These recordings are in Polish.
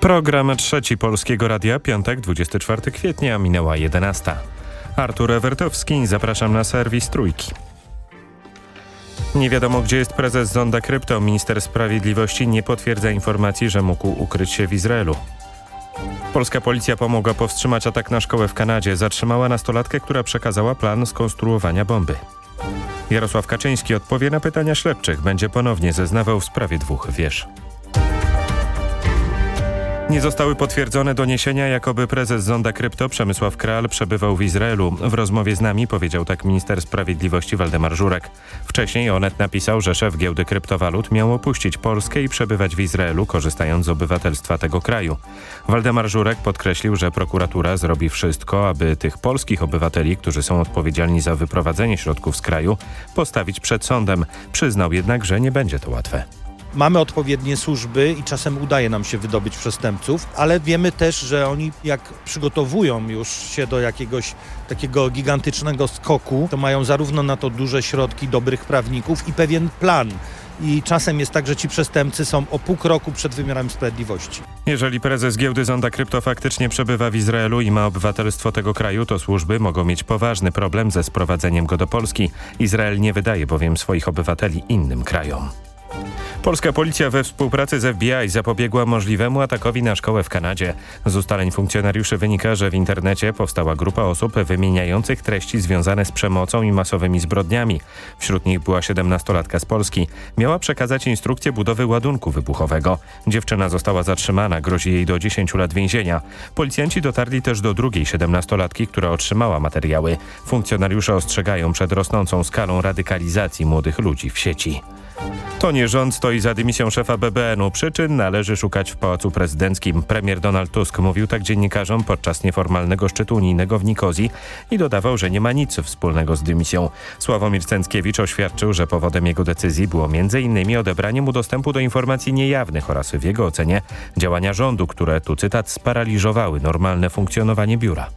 Program trzeci Polskiego Radia, piątek 24 kwietnia, minęła 11. Artur Ewertowski, zapraszam na serwis Trójki. Nie wiadomo, gdzie jest prezes Zonda Krypto. Minister Sprawiedliwości nie potwierdza informacji, że mógł ukryć się w Izraelu. Polska policja pomogła powstrzymać atak na szkołę w Kanadzie. Zatrzymała nastolatkę, która przekazała plan skonstruowania bomby. Jarosław Kaczyński odpowie na pytania śledczych. Będzie ponownie zeznawał w sprawie dwóch wież. Nie zostały potwierdzone doniesienia, jakoby prezes Zonda Krypto Przemysław Kral przebywał w Izraelu. W rozmowie z nami powiedział tak minister sprawiedliwości Waldemar Żurek. Wcześniej Onet napisał, że szef giełdy kryptowalut miał opuścić Polskę i przebywać w Izraelu, korzystając z obywatelstwa tego kraju. Waldemar Żurek podkreślił, że prokuratura zrobi wszystko, aby tych polskich obywateli, którzy są odpowiedzialni za wyprowadzenie środków z kraju, postawić przed sądem. Przyznał jednak, że nie będzie to łatwe. Mamy odpowiednie służby i czasem udaje nam się wydobyć przestępców, ale wiemy też, że oni jak przygotowują już się do jakiegoś takiego gigantycznego skoku, to mają zarówno na to duże środki dobrych prawników i pewien plan. I czasem jest tak, że ci przestępcy są o pół kroku przed wymiarem sprawiedliwości. Jeżeli prezes giełdy Zonda Krypto faktycznie przebywa w Izraelu i ma obywatelstwo tego kraju, to służby mogą mieć poważny problem ze sprowadzeniem go do Polski. Izrael nie wydaje bowiem swoich obywateli innym krajom. Polska policja we współpracy z FBI zapobiegła możliwemu atakowi na szkołę w Kanadzie. Z ustaleń funkcjonariuszy wynika, że w internecie powstała grupa osób wymieniających treści związane z przemocą i masowymi zbrodniami. Wśród nich była 17-latka z Polski. Miała przekazać instrukcję budowy ładunku wybuchowego. Dziewczyna została zatrzymana, grozi jej do 10 lat więzienia. Policjanci dotarli też do drugiej 17-latki, która otrzymała materiały. Funkcjonariusze ostrzegają przed rosnącą skalą radykalizacji młodych ludzi w sieci. To nie rząd stoi za dymisją szefa BBN-u. Przyczyn należy szukać w Pałacu Prezydenckim. Premier Donald Tusk mówił tak dziennikarzom podczas nieformalnego szczytu unijnego w Nikozji i dodawał, że nie ma nic wspólnego z dymisją. Sławomir Cęckiewicz oświadczył, że powodem jego decyzji było m.in. odebranie mu dostępu do informacji niejawnych oraz w jego ocenie działania rządu, które, tu cytat, sparaliżowały normalne funkcjonowanie biura.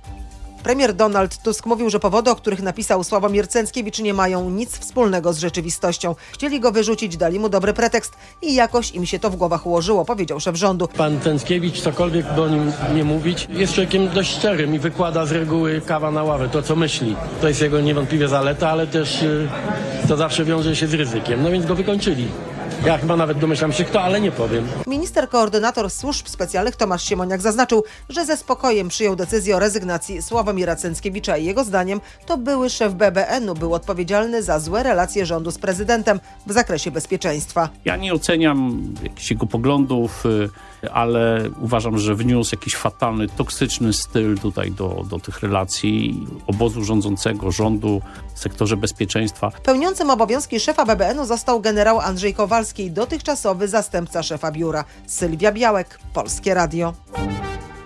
Premier Donald Tusk mówił, że powody, o których napisał Sławomir Cęckiewicz nie mają nic wspólnego z rzeczywistością. Chcieli go wyrzucić, dali mu dobry pretekst i jakoś im się to w głowach ułożyło, powiedział szef rządu. Pan Cęckiewicz, cokolwiek by o nim nie mówić, jest człowiekiem dość szczerym i wykłada z reguły kawa na ławę, to co myśli. To jest jego niewątpliwie zaleta, ale też yy, to zawsze wiąże się z ryzykiem. No więc go wykończyli. Ja chyba nawet domyślam się kto, ale nie powiem. Minister koordynator służb specjalnych Tomasz Siemoniak zaznaczył, że ze spokojem przyjął decyzję o rezygnacji Sławomira Cęckiewicza i jego zdaniem to były szef BBN-u był odpowiedzialny za złe relacje rządu z prezydentem w zakresie bezpieczeństwa. Ja nie oceniam jakichś jego poglądów, ale uważam, że wniósł jakiś fatalny, toksyczny styl tutaj do, do tych relacji obozu rządzącego, rządu sektorze bezpieczeństwa. Pełniącym obowiązki szefa BBN-u został generał Andrzej Kowalski, dotychczasowy zastępca szefa biura. Sylwia Białek, Polskie Radio.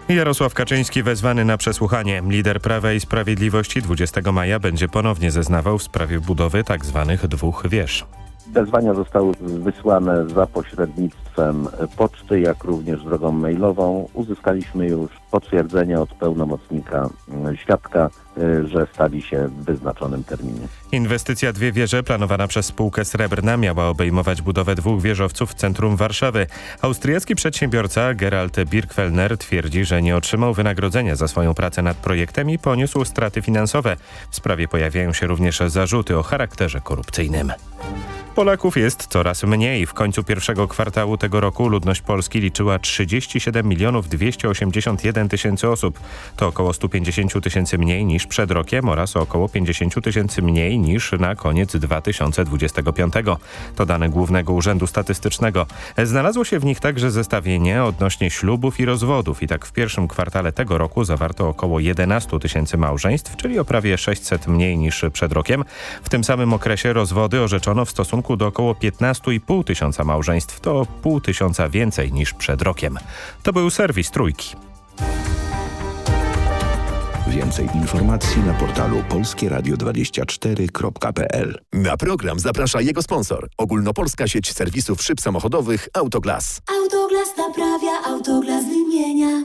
Jarosław Kaczyński wezwany na przesłuchanie. Lider Prawa i Sprawiedliwości 20 maja będzie ponownie zeznawał w sprawie budowy tzw. Tak dwóch wież. Wezwania zostały wysłane za pośrednictwem poczty, jak również drogą mailową. Uzyskaliśmy już potwierdzenie od pełnomocnika mm, świadka, y, że stawi się w wyznaczonym terminie. Inwestycja Dwie Wieże planowana przez spółkę Srebrna miała obejmować budowę dwóch wieżowców w centrum Warszawy. Austriacki przedsiębiorca Gerald Birkfellner twierdzi, że nie otrzymał wynagrodzenia za swoją pracę nad projektem i poniósł straty finansowe. W sprawie pojawiają się również zarzuty o charakterze korupcyjnym. Polaków jest coraz mniej. W końcu pierwszego kwartału tego roku ludność Polski liczyła 37 milionów 281 tysięcy osób. To około 150 tysięcy mniej niż przed rokiem oraz około 50 tysięcy mniej niż na koniec 2025. To dane Głównego Urzędu Statystycznego. Znalazło się w nich także zestawienie odnośnie ślubów i rozwodów i tak w pierwszym kwartale tego roku zawarto około 11 tysięcy małżeństw, czyli o prawie 600 mniej niż przed rokiem. W tym samym okresie rozwody orzeczono w stosunku do około 15,5 tysiąca małżeństw. To pół tysiąca więcej niż przed rokiem. To był serwis Trójki. Więcej informacji na portalu polskieradio24.pl. Na program zaprasza jego sponsor. Ogólnopolska sieć serwisów szyb samochodowych Autoglas. Autoglas naprawia, Autoglas wymienia.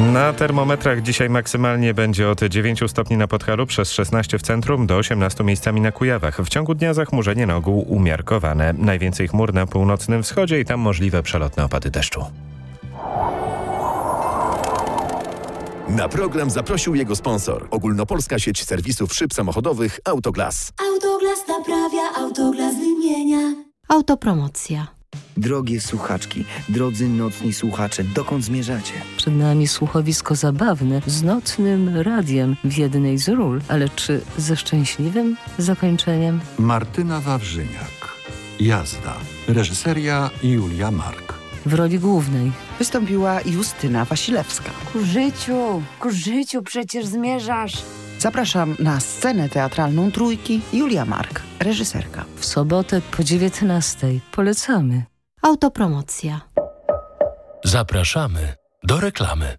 Na termometrach dzisiaj maksymalnie będzie od 9 stopni na Podhalu, przez 16 w centrum, do 18 miejscami na Kujawach. W ciągu dnia zachmurzenie na ogół umiarkowane. Najwięcej chmur na północnym wschodzie i tam możliwe przelotne opady deszczu. Na program zaprosił jego sponsor. Ogólnopolska sieć serwisów szyb samochodowych Autoglas. Autoglas naprawia, Autoglas wymienia. Autopromocja. Drogie słuchaczki, drodzy nocni słuchacze, dokąd zmierzacie? Przed nami słuchowisko zabawne z nocnym radiem w jednej z ról, ale czy ze szczęśliwym zakończeniem? Martyna Wawrzyniak. Jazda. Reżyseria Julia Mark. W roli głównej wystąpiła Justyna Wasilewska. Ku życiu, ku życiu przecież zmierzasz. Zapraszam na scenę teatralną Trójki Julia Mark, reżyserka. W sobotę po 19. Polecamy. Autopromocja. Zapraszamy do reklamy.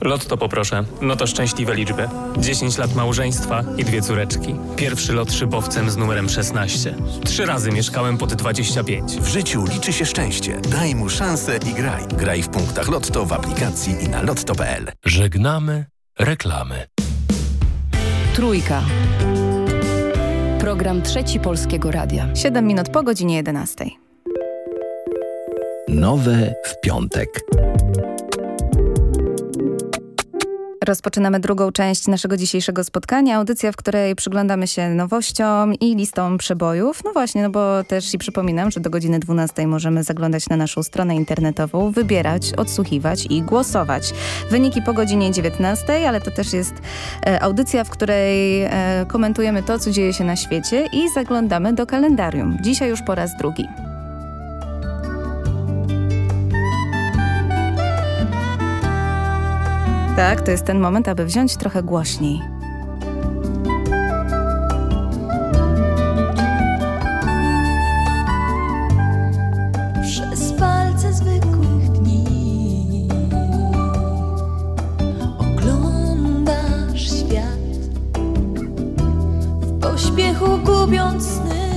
Lotto poproszę. No to szczęśliwe liczby. 10 lat małżeństwa i dwie córeczki. Pierwszy lot szybowcem z numerem 16. Trzy razy mieszkałem pod 25. W życiu liczy się szczęście. Daj mu szansę i graj. Graj w punktach Lotto w aplikacji i na lotto.pl. Żegnamy reklamy. Trójka. Program Trzeci Polskiego Radia. 7 minut po godzinie 11. Nowe w piątek. Rozpoczynamy drugą część naszego dzisiejszego spotkania, audycja, w której przyglądamy się nowościom i listom przebojów. No właśnie, no bo też i przypominam, że do godziny 12 możemy zaglądać na naszą stronę internetową, wybierać, odsłuchiwać i głosować. Wyniki po godzinie 19, ale to też jest e, audycja, w której e, komentujemy to, co dzieje się na świecie i zaglądamy do kalendarium. Dzisiaj już po raz drugi. Tak, to jest ten moment, aby wziąć trochę głośniej. Gubiąc sny.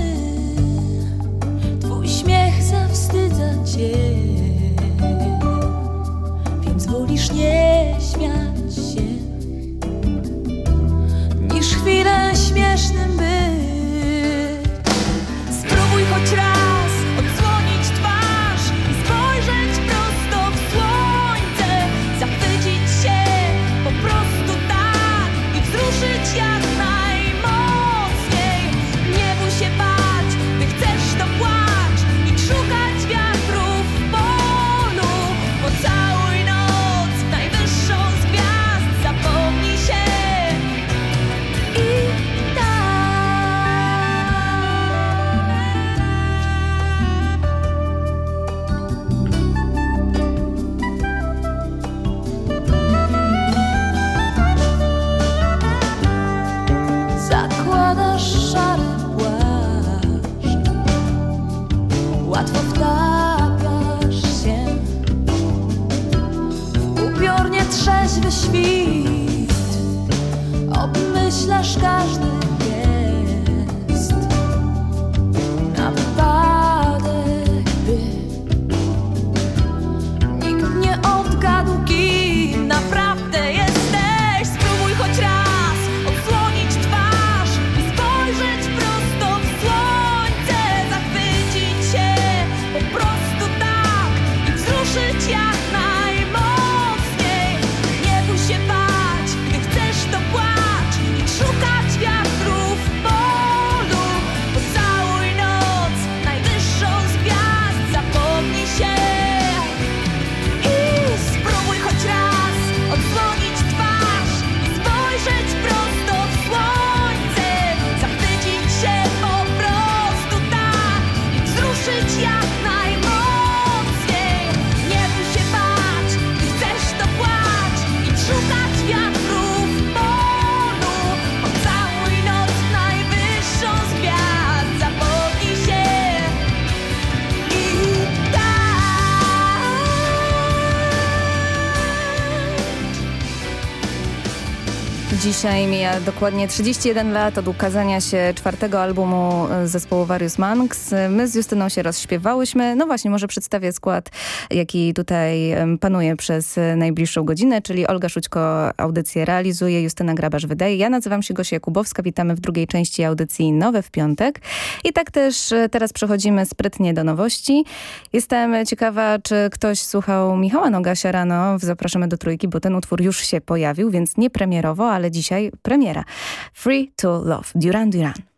Twój śmiech zawstydza więc wolisz nie Yeah. Dzisiaj mija dokładnie 31 lat od ukazania się czwartego albumu e, zespołu Various Monks. My z Justyną się rozśpiewałyśmy. No właśnie, może przedstawię skład, jaki tutaj panuje przez najbliższą godzinę, czyli Olga Szućko audycję realizuje, Justyna Grabarz wydaje. Ja nazywam się Gosia Jakubowska, witamy w drugiej części audycji Nowe w piątek. I tak też e, teraz przechodzimy sprytnie do nowości. Jestem ciekawa, czy ktoś słuchał Michała Nogasia rano w Zapraszamy do Trójki, bo ten utwór już się pojawił, więc nie premierowo, ale dzisiaj premiera. Free to Love, Duran Duran.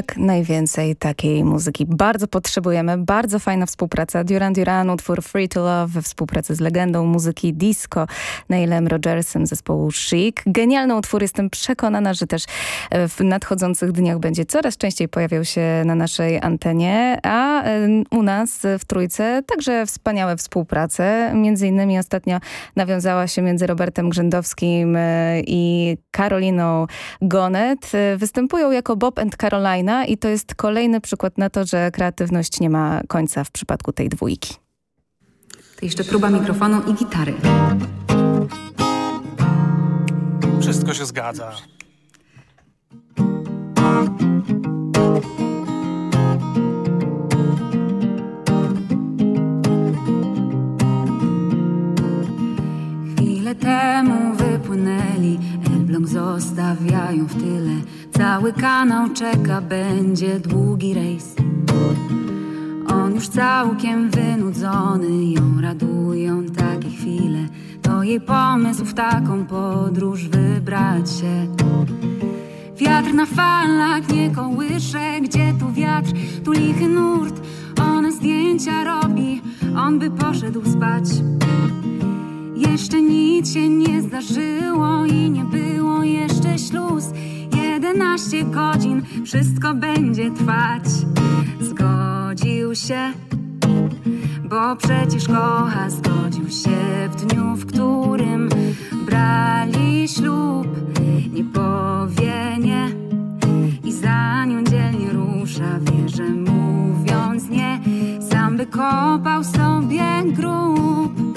Jak najwięcej takiej muzyki. Bardzo potrzebujemy, bardzo fajna współpraca. Duran Duran, utwór Free to Love we współpracy z legendą muzyki disco Neilem Rogersem zespołu Chic. Genialny utwór, jestem przekonana, że też e, w nadchodzących dniach będzie coraz częściej pojawiał się na naszej antenie, a e, u nas w Trójce także wspaniałe współprace. Między innymi ostatnio nawiązała się między Robertem Grzędowskim e, i Karoliną Gonet. Występują jako Bob and I to jest kolejny przykład na to, że kreatywność nie ma końca w przypadku tej dwójki. To jeszcze próba mikrofonu i gitary. Wszystko się zgadza. Chwilę temu wypłynęli, Elbląg zostawiają w tyle Cały kanał czeka, będzie długi rejs. On już całkiem wynudzony, ją radują takie chwile. To jej pomysł w taką podróż wybrać się. Wiatr na falach nie kołysze, gdzie tu wiatr, tu lichy nurt. Ona zdjęcia robi, on by poszedł spać. Jeszcze nic się nie zdarzyło i nie było jeszcze śluz. Jedenaście godzin wszystko będzie trwać. Zgodził się, bo przecież kocha. Zgodził się w dniu, w którym brali ślub. Nie powie nie i za nią dzielnie rusza. Wie, że mówiąc nie, sam by kopał sobie grób.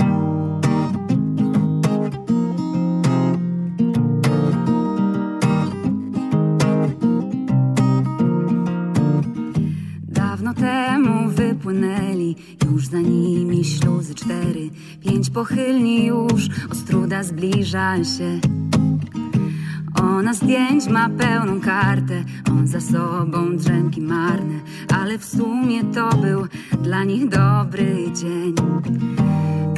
Temu wypłynęli, już za nimi śluzy cztery. Pięć pochylni już, Ostruda zbliża się. Ona zdjęć ma pełną kartę, on za sobą drzemki marne, ale w sumie to był dla nich dobry dzień.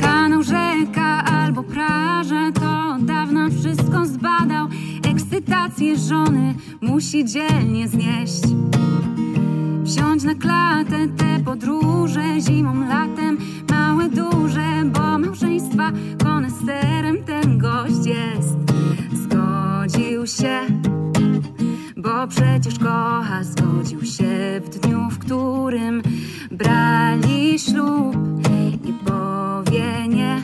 Kanał, rzeka albo praża, to dawna wszystko zbadał. Ekscytację żony musi dzielnie znieść. Wziąć na klatę te podróże zimą, latem, małe, duże, bo małżeństwa konesterem ten gość jest. Zgodził się, bo przecież kocha, zgodził się w dniu, w którym brali ślub. Nie powie nie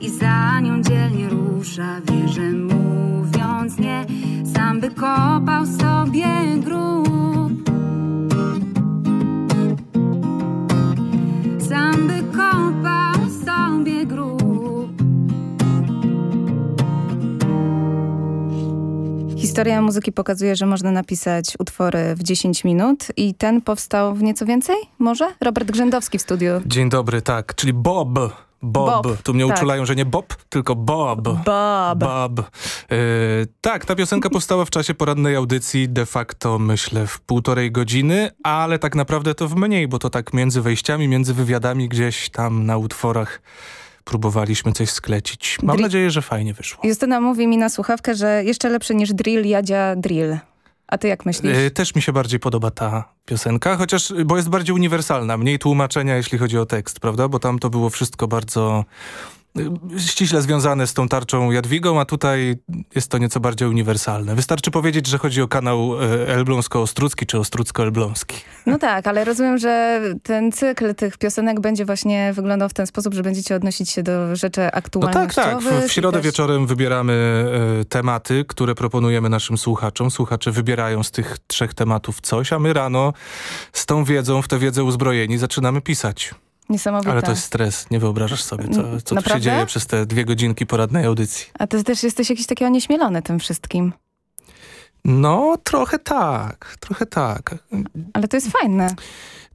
i za nią dzielnie rusza, wie, że mówiąc nie, sam by kopał sobie grób. Historia muzyki pokazuje, że można napisać utwory w 10 minut i ten powstał w nieco więcej? Może? Robert Grzędowski w studiu. Dzień dobry, tak, czyli Bob. Bob. Bob, Tu mnie tak. uczulają, że nie Bob, tylko Bob. Bob. Bob. Yy, tak, ta piosenka powstała w czasie porannej audycji, de facto myślę w półtorej godziny, ale tak naprawdę to w mniej, bo to tak między wejściami, między wywiadami gdzieś tam na utworach próbowaliśmy coś sklecić. Mam Dri- nadzieję, że fajnie wyszło. Justyna mówi mi na słuchawkę, że jeszcze lepszy niż drill jadzia drill. A ty jak myślisz? Yy, też mi się bardziej podoba ta piosenka, chociaż, bo jest bardziej uniwersalna, mniej tłumaczenia, jeśli chodzi o tekst, prawda? Bo tam to było wszystko bardzo y, ściśle związane z tą tarczą Jadwigą, a tutaj jest to nieco bardziej uniwersalne. Wystarczy powiedzieć, że chodzi o kanał y, Elbląsko-Ostrucki czy Ostrucko-Elbląski. No tak, ale rozumiem, że ten cykl tych piosenek będzie właśnie wyglądał w ten sposób, że będziecie odnosić się do rzeczy No tak, tak. W, w środę też- wieczorem wybieramy y, tematy, które proponujemy naszym słuchaczom. Słuchacze wybierają z tych trzech tematów coś, a my rano z tą wiedzą, w tę wiedzę uzbrojeni zaczynamy pisać. Niesamowite. Ale to jest stres, nie wyobrażasz sobie, co, co tu się dzieje przez te dwie godzinki poradnej audycji. A ty też jesteś jakiś taki onieśmielony tym wszystkim. No, trochę tak, trochę tak. Ale to jest fajne.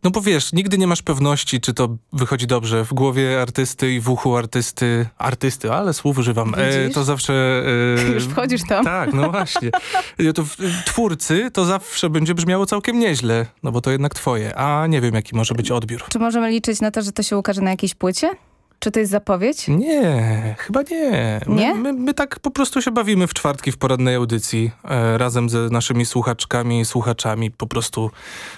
No bo wiesz, nigdy nie masz pewności, czy to wychodzi dobrze w głowie artysty i w uchu artysty, artysty, ale słów używam, e, to zawsze... E, Już wchodzisz tam. Tak, no właśnie. E, To w, twórcy to zawsze będzie brzmiało całkiem nieźle, no bo to jednak twoje, a nie wiem, jaki może być odbiór. Czy możemy liczyć na to, że to się ukaże na jakiejś płycie? Czy to jest zapowiedź? Nie, chyba nie. My, Nie? My, my tak po prostu się bawimy w czwartki w poradnej audycji. E, razem ze naszymi słuchaczkami i słuchaczami po prostu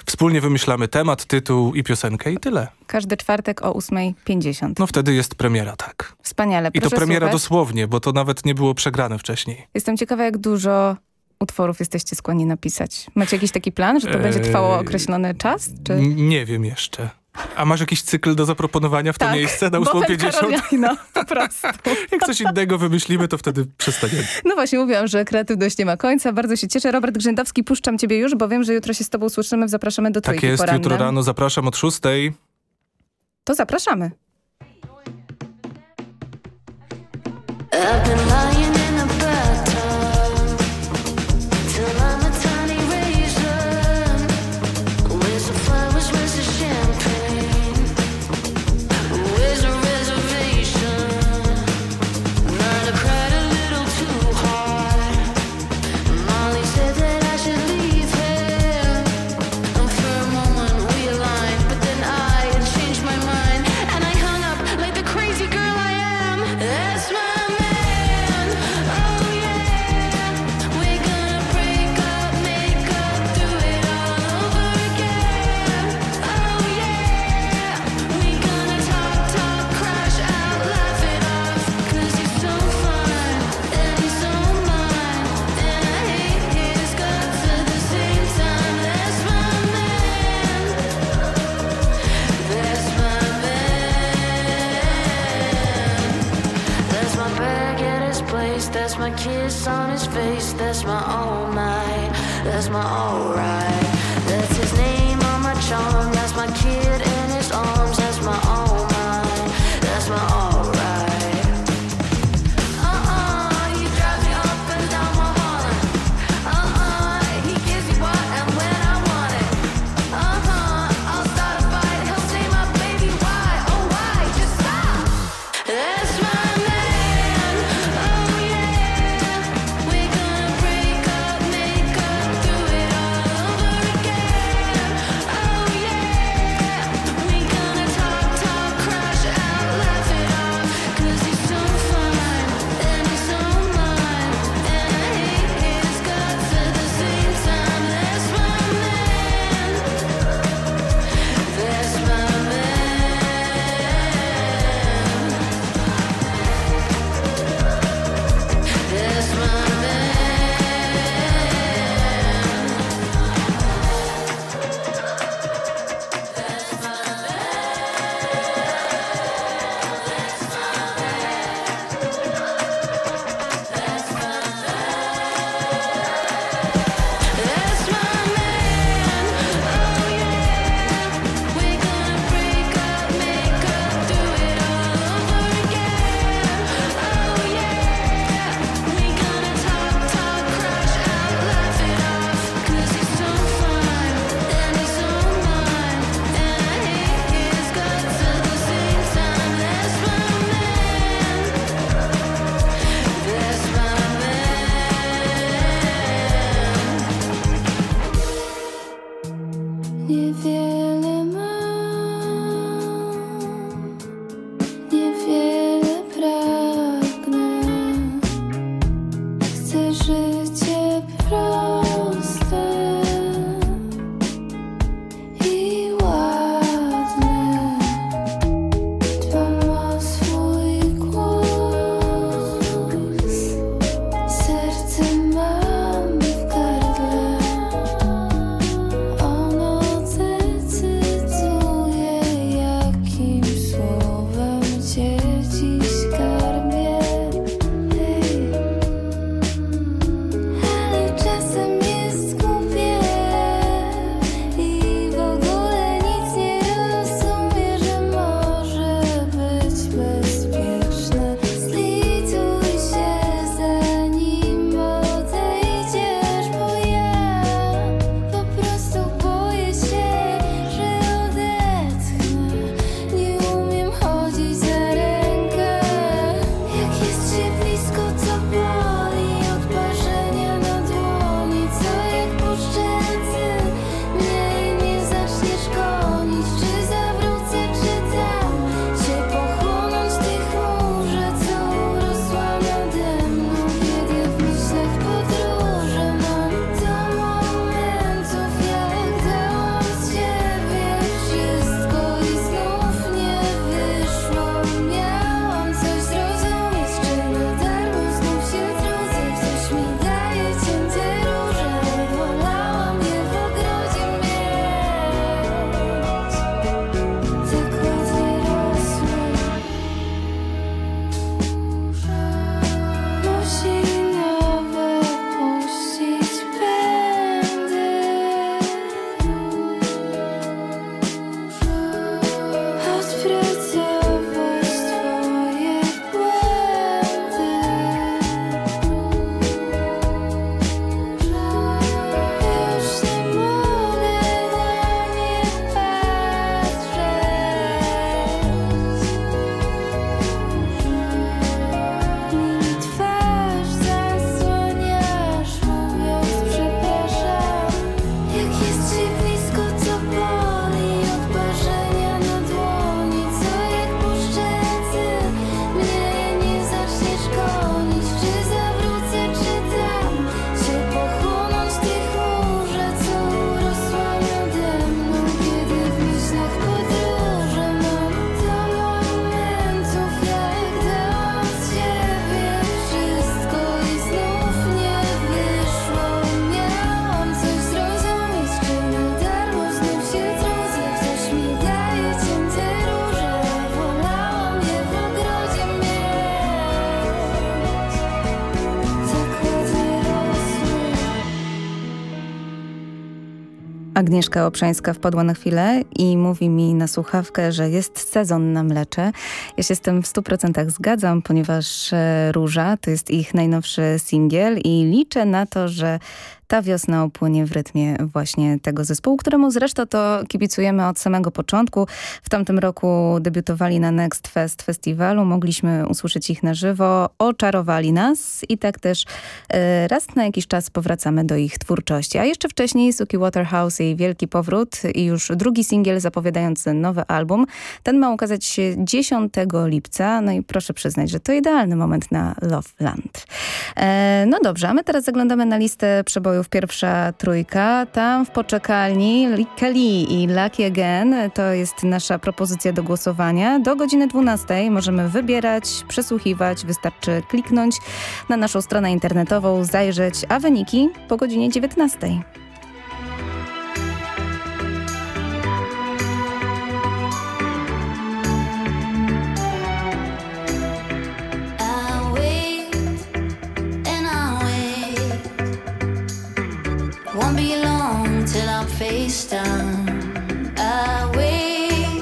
wspólnie wymyślamy temat, tytuł i piosenkę i tyle. Każdy czwartek o 8.50. No wtedy jest premiera, tak. Wspaniale. I to Proszę premiera słuchać. dosłownie, bo to nawet nie było przegrane wcześniej. Jestem ciekawa, jak dużo utworów jesteście skłonni napisać. Macie jakiś taki plan, że to będzie trwało Eee, określony czas? Czy... Nie wiem jeszcze. A masz jakiś cykl do zaproponowania w to Tak, miejsce na Bohem 8.50? Karolina, po prostu. Jak coś innego wymyślimy, to wtedy przestaniemy. No właśnie mówiłam, że kreatywność nie ma końca. Bardzo się cieszę. Robert Grzędowski, puszczam ciebie już, bo wiem, że jutro się z tobą słyszymy Zapraszamy do Tak Trójki jest, poranne. jutro rano zapraszam od 6. To zapraszamy. I've Agnieszka Oprzańska wpadła na chwilę i mówi mi na słuchawkę, że jest sezon na mlecze. Ja się z tym w 100% zgadzam, ponieważ e, Róża to jest ich najnowszy singiel i liczę na to, że ta wiosna upłynie w rytmie właśnie tego zespołu, któremu zresztą to kibicujemy od samego początku. W tamtym roku debiutowali na Next Fest Festiwalu, mogliśmy usłyszeć ich na żywo, oczarowali nas i tak też e, raz na jakiś czas powracamy do ich twórczości. A jeszcze wcześniej Suki Waterhouse i wielki powrót i już drugi singiel zapowiadający nowy album. Ten ma ukazać się 10 lipca, no i proszę przyznać, że to idealny moment na Love Land. E, no dobrze, a my teraz zaglądamy na listę przebojów pierwsza trójka. Tam w poczekalni Kelly i Lucky Again to jest nasza propozycja do głosowania. Do godziny 12 możemy wybierać, przesłuchiwać, wystarczy kliknąć na naszą stronę internetową, zajrzeć, a wyniki po godzinie 19. Till I'm face down. I wait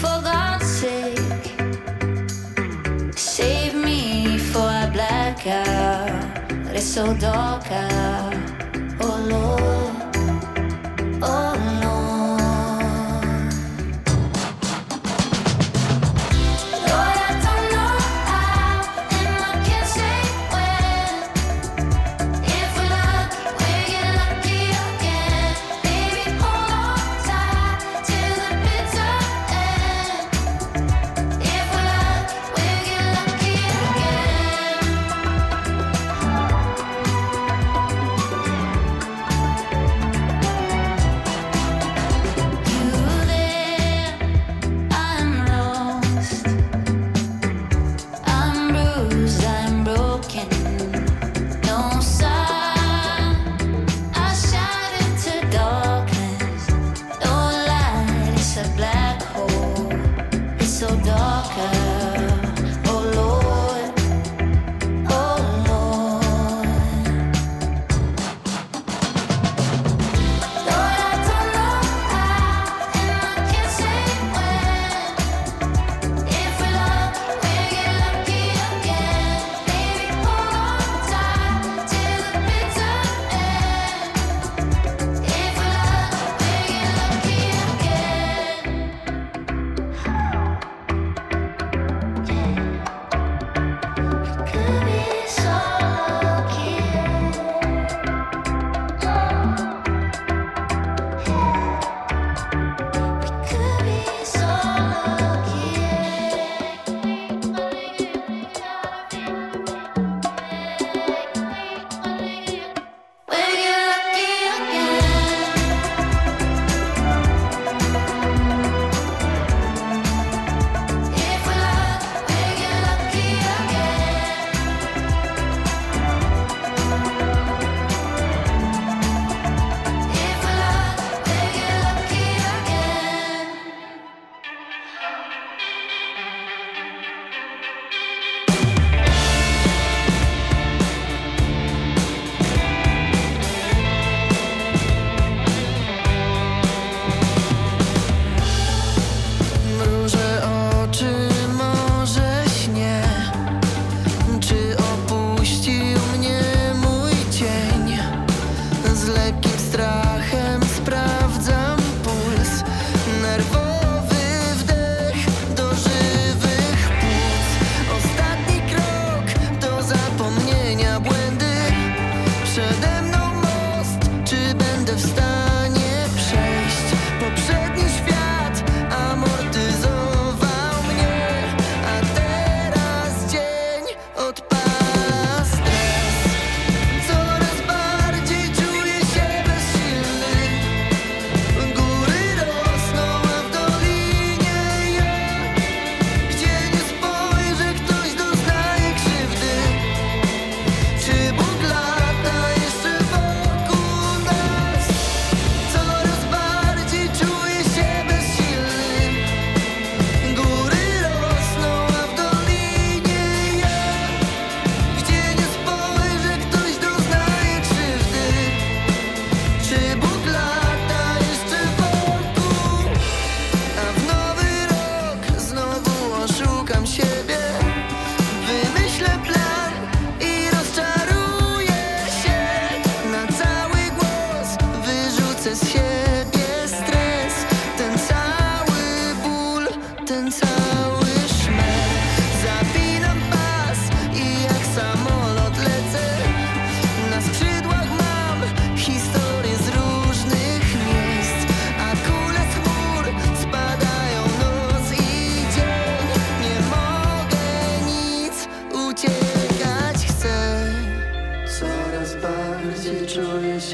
for God's sake. Save me before I black out. But it's so dark. Oh Lord, oh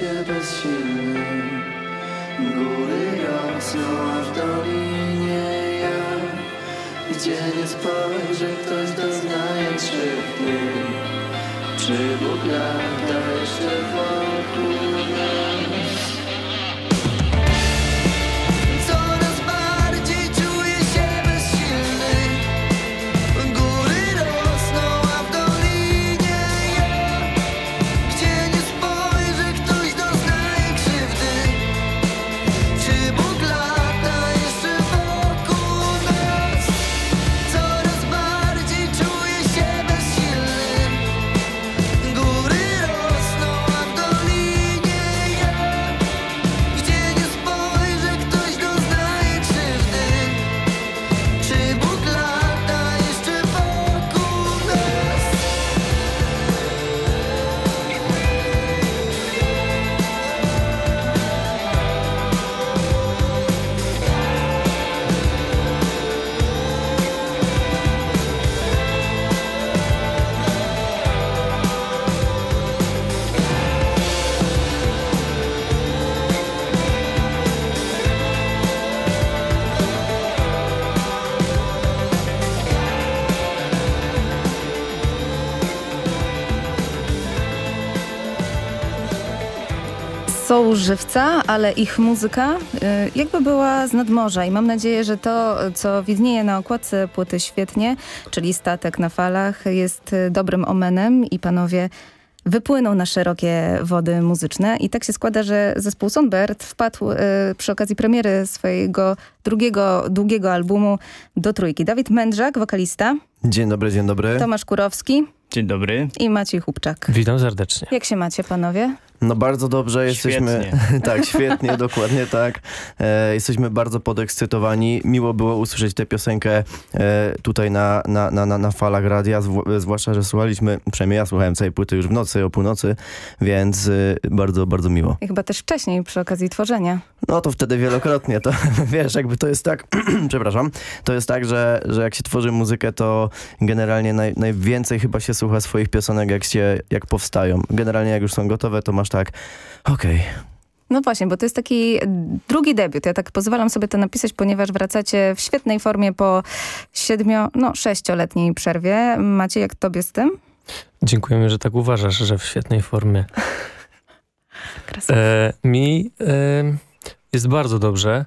się bezsilny Góry rosną aż do linie ja. Gdzie nie spojrzy ktoś doznaje krzywdy. Przybóg lata jeszcze wolny Są żywca, ale ich muzyka y, jakby była z nadmorza i mam nadzieję, że to, co widnieje na okładce płyty świetnie, czyli statek na falach, jest y, dobrym omenem i panowie wypłyną na szerokie wody muzyczne. I tak się składa, że zespół Sonbert wpadł y, przy okazji premiery swojego drugiego, długiego albumu do trójki. Dawid Mędrzak, wokalista, Dzień dobry, dzień dobry. Tomasz Kurowski Dzień dobry. i Maciej Chłopczak. Witam serdecznie. Jak się macie, panowie? No bardzo dobrze, jesteśmy... tak, świetnie, dokładnie tak. E, jesteśmy bardzo podekscytowani. Miło było usłyszeć tę piosenkę e, tutaj na, na, na, na, na falach radia, zw zwłaszcza, że słuchaliśmy, przynajmniej ja słuchałem całej płyty już w nocy, o północy, więc e, bardzo, bardzo miło. I chyba też wcześniej przy okazji tworzenia. No to wtedy wielokrotnie, to wiesz, jakby to jest tak, przepraszam, to jest tak, że, że jak się tworzy muzykę, to generalnie naj, najwięcej chyba się słucha swoich piosenek, jak, się, jak powstają. Generalnie jak już są gotowe, to masz tak, okej, No właśnie, bo to jest taki drugi debiut. Ja tak pozwalam sobie to napisać, ponieważ wracacie w świetnej formie po siedmio, no sześcioletniej przerwie. Macie jak tobie z tym? Dziękujemy, że tak uważasz, że w świetnej formie. E, mi e, jest bardzo dobrze.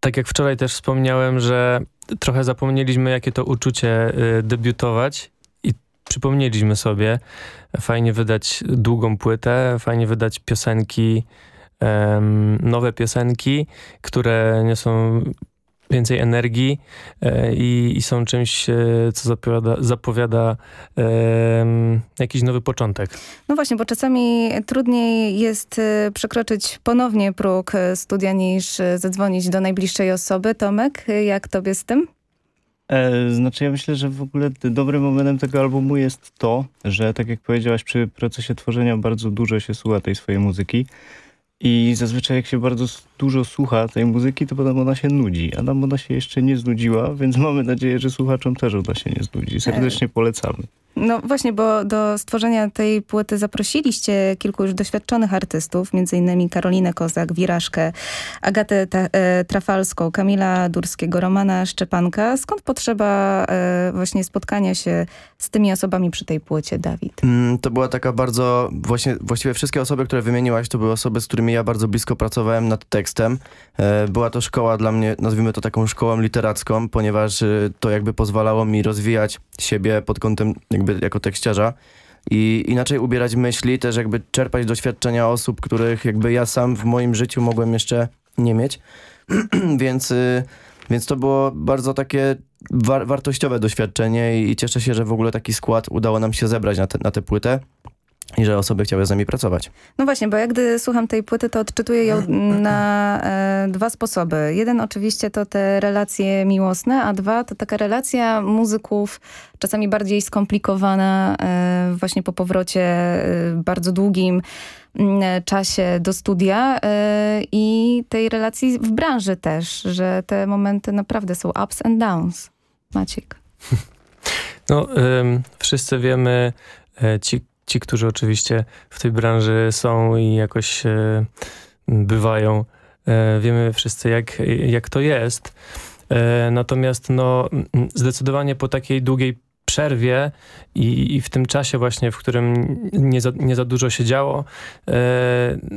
Tak jak wczoraj też wspomniałem, że trochę zapomnieliśmy, jakie to uczucie e, debiutować przypomnieliśmy sobie. Fajnie wydać długą płytę, fajnie wydać piosenki, nowe piosenki, które niosą więcej energii e, i, i są czymś, e, co zapowiada, zapowiada jakiś nowy początek. No właśnie, bo czasami trudniej jest y, przekroczyć ponownie próg studia niż zadzwonić do najbliższej osoby. Tomek, jak tobie z tym? E, znaczy ja myślę, że w ogóle dobrym momentem tego albumu jest to, że tak jak powiedziałaś, przy procesie tworzenia bardzo dużo się słucha tej swojej muzyki i zazwyczaj jak się bardzo dużo słucha tej muzyki, to potem ona się nudzi, a nam ona się jeszcze nie znudziła, więc mamy nadzieję, że słuchaczom też ona się nie znudzi. Serdecznie polecamy. No właśnie, bo do stworzenia tej płyty zaprosiliście kilku już doświadczonych artystów, innymi Karolinę Kozak, Wirażkę, Agatę e, Trafalską, Kamila Durskiego, Romana Szczepanka. Skąd potrzeba e, właśnie spotkania się z tymi osobami przy tej płycie, Dawid? Mm, To była taka bardzo, właśnie, właściwie wszystkie osoby, które wymieniłaś, to były osoby, z którymi ja bardzo blisko pracowałem nad tekstem. E, Była to szkoła dla mnie, nazwijmy to taką szkołą literacką, ponieważ to jakby pozwalało mi rozwijać siebie pod kątem jakby jako tekściarza i inaczej ubierać myśli, też jakby czerpać doświadczenia osób, których jakby ja sam w moim życiu mogłem jeszcze nie mieć. więc, y, więc to było bardzo takie war wartościowe doświadczenie i, i cieszę się, że w ogóle taki skład udało nam się zebrać na, te, na tę płytę i że osoby chciały z nami pracować. No właśnie, bo jak gdy słucham tej płyty, to odczytuję ją na e, dwa sposoby. Jeden oczywiście to te relacje miłosne, a dwa to taka relacja muzyków, czasami bardziej skomplikowana e, właśnie po powrocie e, bardzo długim mm, czasie do studia e, i tej relacji w branży też, że te momenty naprawdę są ups and downs. Maciek. No, wszyscy wiemy, e, ci, ci, którzy oczywiście w tej branży są i jakoś e, bywają, e, wiemy wszyscy, jak, jak to jest. E, natomiast no, zdecydowanie po takiej długiej przerwie i, i w tym czasie właśnie, w którym nie za, nie za dużo się działo,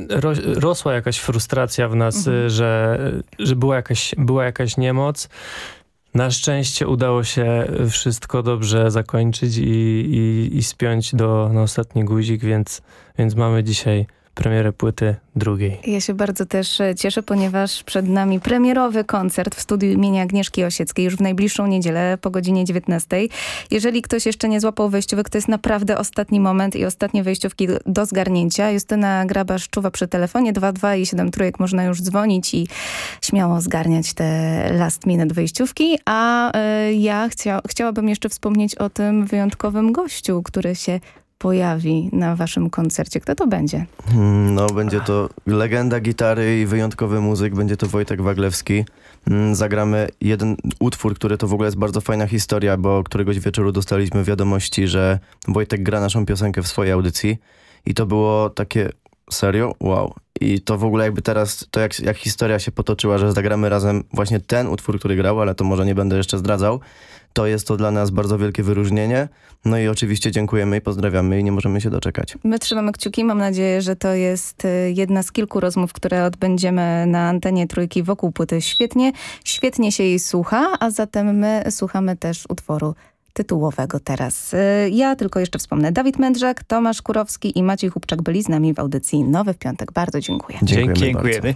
ro, rosła jakaś frustracja w nas, Mhm. że, że była, jakaś, była jakaś niemoc. Na szczęście udało się wszystko dobrze zakończyć i, i, i spiąć do, na ostatni guzik, więc, więc mamy dzisiaj premierę płyty drugiej. Ja się bardzo też e, cieszę, ponieważ przed nami premierowy koncert w studiu imienia Agnieszki Osieckiej już w najbliższą niedzielę po godzinie 19. Jeżeli ktoś jeszcze nie złapał wejściówek, to jest naprawdę ostatni moment i ostatnie wejściówki do- zgarnięcia. Justyna Grabasz czuwa przy telefonie 22 i 7 trójek można już dzwonić i śmiało zgarniać te last minute wejściówki. A e, ja chcia, chciałabym jeszcze wspomnieć o tym wyjątkowym gościu, który się pojawi na waszym koncercie. Kto to będzie? Hmm, No, będzie to legenda gitary i wyjątkowy muzyk, będzie to Wojtek Waglewski. Mm, Zagramy jeden utwór, który to w ogóle jest bardzo fajna historia, bo któregoś wieczoru dostaliśmy wiadomości, że Wojtek gra naszą piosenkę w swojej audycji i to było takie serio? Wow. I to w ogóle jakby teraz, to jak, jak historia się potoczyła, że zagramy razem właśnie ten utwór, który grał, ale to może nie będę jeszcze zdradzał, to jest to dla nas bardzo wielkie wyróżnienie. No i oczywiście dziękujemy i pozdrawiamy i nie możemy się doczekać. My trzymamy kciuki. Mam nadzieję, że to jest y, jedna z kilku rozmów, które odbędziemy na antenie Trójki wokół płyty. Świetnie, świetnie się jej słucha, a zatem my słuchamy też utworu tytułowego teraz. Y, Ja tylko jeszcze wspomnę. Dawid Mędrzak, Tomasz Kurowski i Maciej Chłopczak byli z nami w audycji Nowy w Piątek. Bardzo dziękuję. Dziękujemy Dziękujemy. Stoję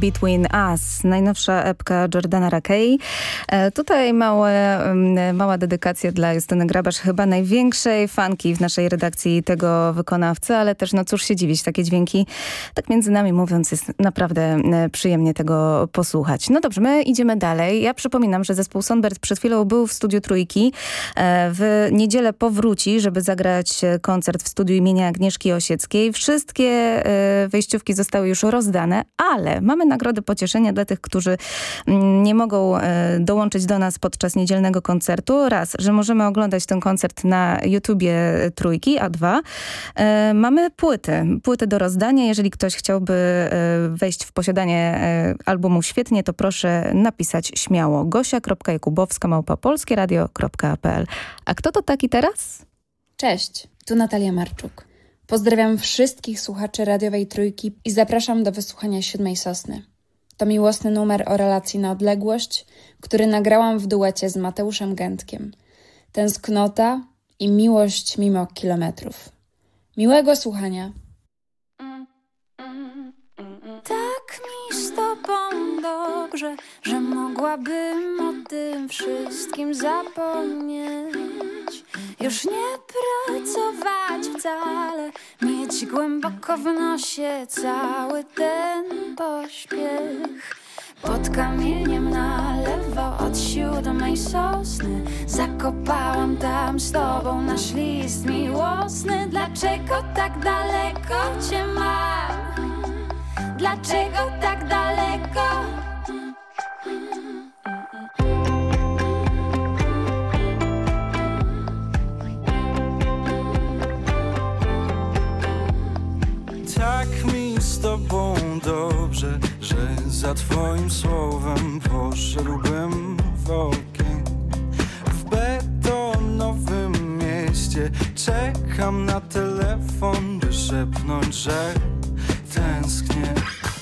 Between Us, najnowsza epka Jordana Rakei. E, tutaj małe, mm, mała dedykacja dla Justyny Grabasz, chyba największej fanki w naszej redakcji tego wykonawcy, ale też no cóż się dziwić, takie dźwięki, tak między nami mówiąc, jest naprawdę e, przyjemnie tego posłuchać. No dobrze, my idziemy dalej. Ja przypominam, że zespół Sonbert przed chwilą był w studiu Trójki. E, W niedzielę powróci, żeby zagrać koncert w studiu imienia Agnieszki Osieckiej. Wszystkie wejściówki zostały już rozdane, ale mamy nagrody pocieszenia dla tych, którzy mm, nie mogą e, dołączyć do nas podczas niedzielnego koncertu. Raz, że możemy oglądać ten koncert na YouTubie Trójki, a dwa, e, mamy płyty. Płyty do rozdania. Jeżeli ktoś chciałby e, wejść w posiadanie e, albumu świetnie, to proszę napisać śmiało gosia.jakubowska małpa polskieradio.pl A kto to taki teraz? Cześć, tu Natalia Marczuk. Pozdrawiam wszystkich słuchaczy radiowej trójki i zapraszam do wysłuchania siódmej sosny. To miłosny numer o relacji na odległość, który nagrałam w duecie z Mateuszem Gętkiem. Tęsknota i miłość mimo kilometrów. Miłego słuchania. Tak mi z tobą dobrze, że mogłabym o tym wszystkim zapomnieć. Już nie pracować wcale, mieć głęboko w nosie cały ten pośpiech. Pod kamieniem na lewo od siódmej sosny Zakopałam tam z tobą nasz list miłosny Dlaczego tak daleko cię mam? Dlaczego tak daleko? Za twoim słowem poszedłbym w ogień. W beton Czekam na telefon, by szepnąć, że tęsknię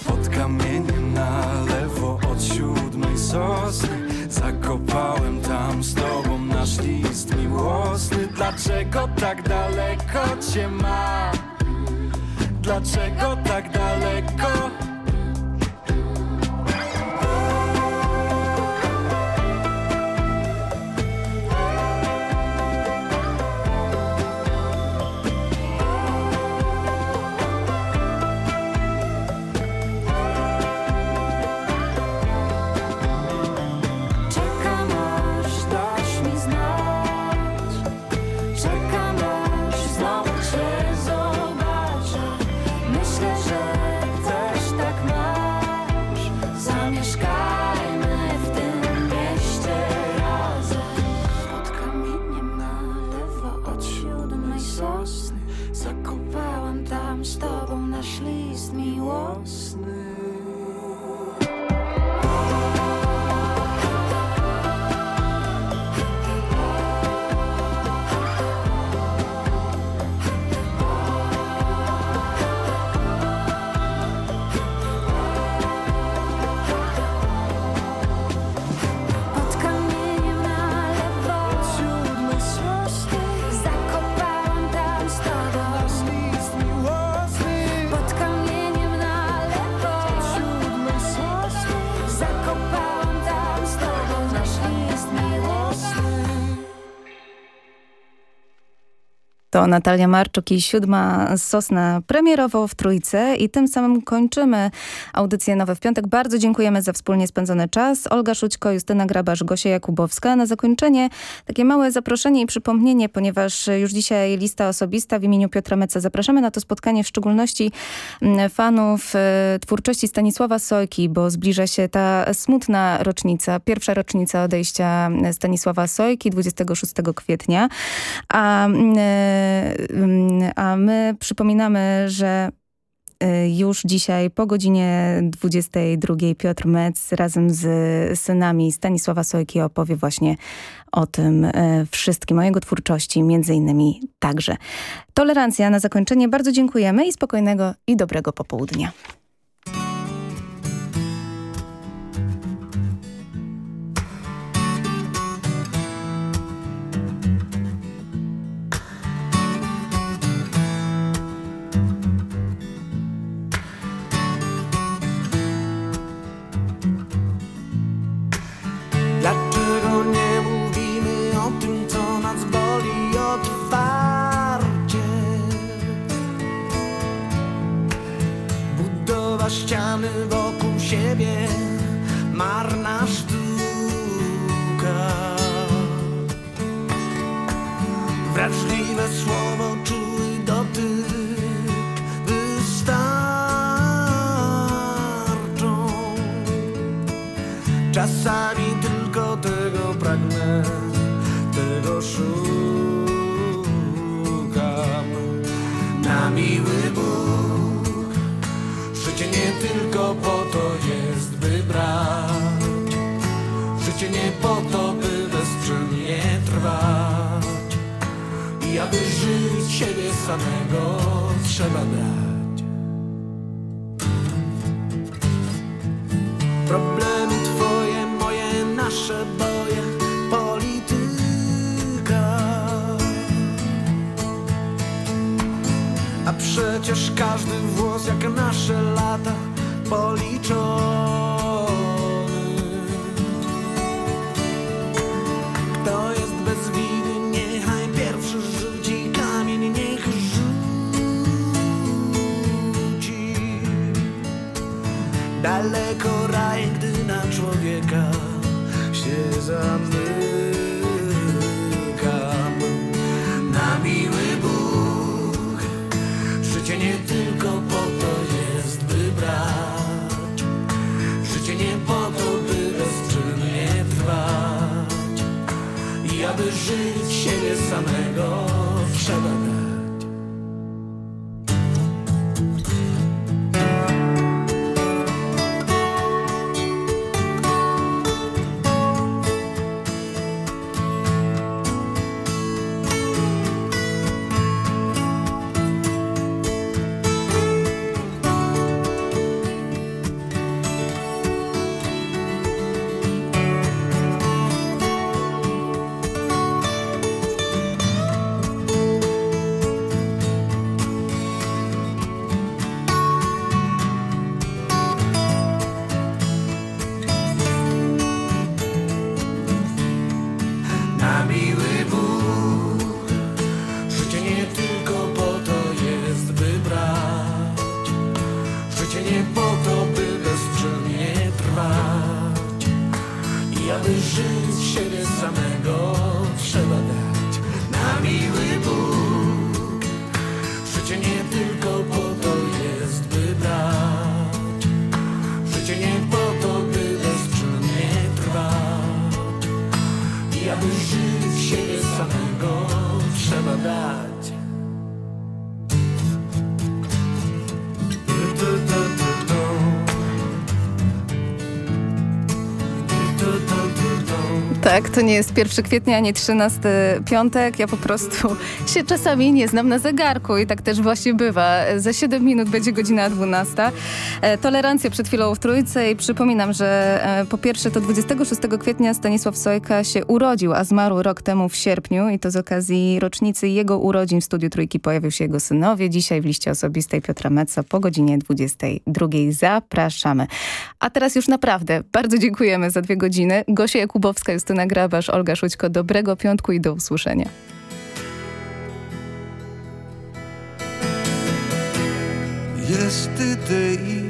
Pod kamieniem na lewo od siódmej sosny Zakopałem tam z tobą nasz list miłosny Dlaczego tak daleko cię mam? Dlaczego tak daleko? To Natalia Marczuk i siódma Sosna premierowo w Trójce i tym samym kończymy audycję Nowe w Piątek. Bardzo dziękujemy za wspólnie spędzony czas. Olga Szućko, Justyna Grabarz, Gosia Jakubowska. Na zakończenie takie małe zaproszenie i przypomnienie, ponieważ już dzisiaj lista osobista w imieniu Piotra Meca. Zapraszamy na to spotkanie w szczególności mm, fanów e, twórczości Stanisława Sojki, bo zbliża się ta smutna rocznica, pierwsza rocznica odejścia Stanisława Sojki 26 kwietnia. A, mm, a my przypominamy, że e, już dzisiaj po godzinie 22 Piotr Metz razem z synami Stanisława Sojki opowie właśnie o tym e, wszystkim, o jego twórczości, między innymi także. Tolerancja na zakończenie. Bardzo dziękujemy i spokojnego i dobrego popołudnia. Ściany wokół siebie, marna sztuka. Wrażliwe słowo, czuły dotyk wystarczą. Czasami tylko tego pragnę, tego szukam. Na miły tylko po to jest, by brać. Życie nie po to, by bezczynnie trwać. I aby żyć siebie samego, trzeba brać. Problemy twoje, moje, nasze boje, polityka. A przecież każdy włos jak nasze lata policzony. Kto jest bez winy, niechaj pierwszy rzuci kamień, niech rzuci. Daleko raj, gdy na człowieka się zamykam. Żyć siebie samego, trzeba to nie jest 1 kwietnia, ani 13 piątek. Ja po prostu się czasami nie znam na zegarku i tak też właśnie bywa. Za 7 minut będzie godzina 12. E, Tolerancję przed chwilą w Trójce i przypominam, że e, po pierwsze to 26 kwietnia Stanisław Sojka się urodził, a zmarł rok temu w sierpniu i to z okazji rocznicy jego urodzin w Studiu Trójki pojawił się jego synowie. Dzisiaj w liście osobistej Piotra Meca po godzinie 22. Zapraszamy. A teraz już naprawdę bardzo dziękujemy za dwie godziny. Gosia Jakubowska, Justyna Gra Grabasz, Olga Szućko. Dobrego piątku i do usłyszenia. Yesterday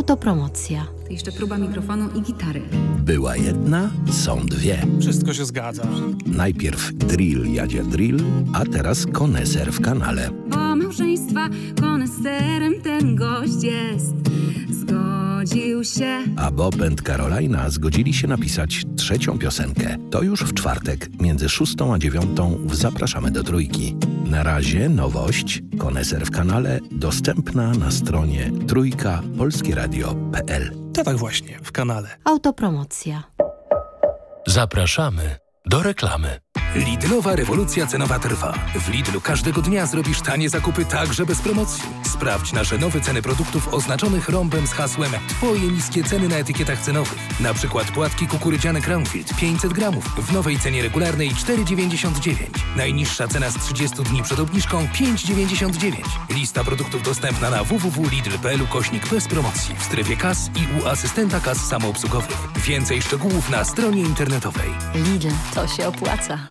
Autopromocja. To jeszcze próba mikrofonu i gitary. Była jedna, są dwie. Wszystko się zgadza. Najpierw drill jadzie drill, a teraz koneser w kanale. Bo małżeństwa koneserem ten gość jest. Zgodził się. A Bob and Carolina zgodzili się napisać trzecią piosenkę. To już w czwartek, między szóstą a dziewiątą w Zapraszamy do Trójki. Na razie nowość, koneser w kanale, dostępna na stronie trójka.polskieradio.pl To tak właśnie, w kanale. Autopromocja. Zapraszamy do reklamy. Lidlowa rewolucja cenowa trwa. W Lidlu każdego dnia zrobisz tanie zakupy także bez promocji. Sprawdź nasze nowe ceny produktów oznaczonych rąbem z hasłem Twoje niskie ceny na etykietach cenowych. Na przykład płatki kukurydziane Crownfield 500 gramów w nowej cenie regularnej 4,99. Najniższa cena z 30 dni przed obniżką 5,99. Lista produktów dostępna na www.lidl.pl kośnik bez promocji w strefie kas i u asystenta kas samoobsługowych. Więcej szczegółów na stronie internetowej. Lidl, to się opłaca.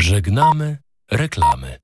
Żegnamy reklamy.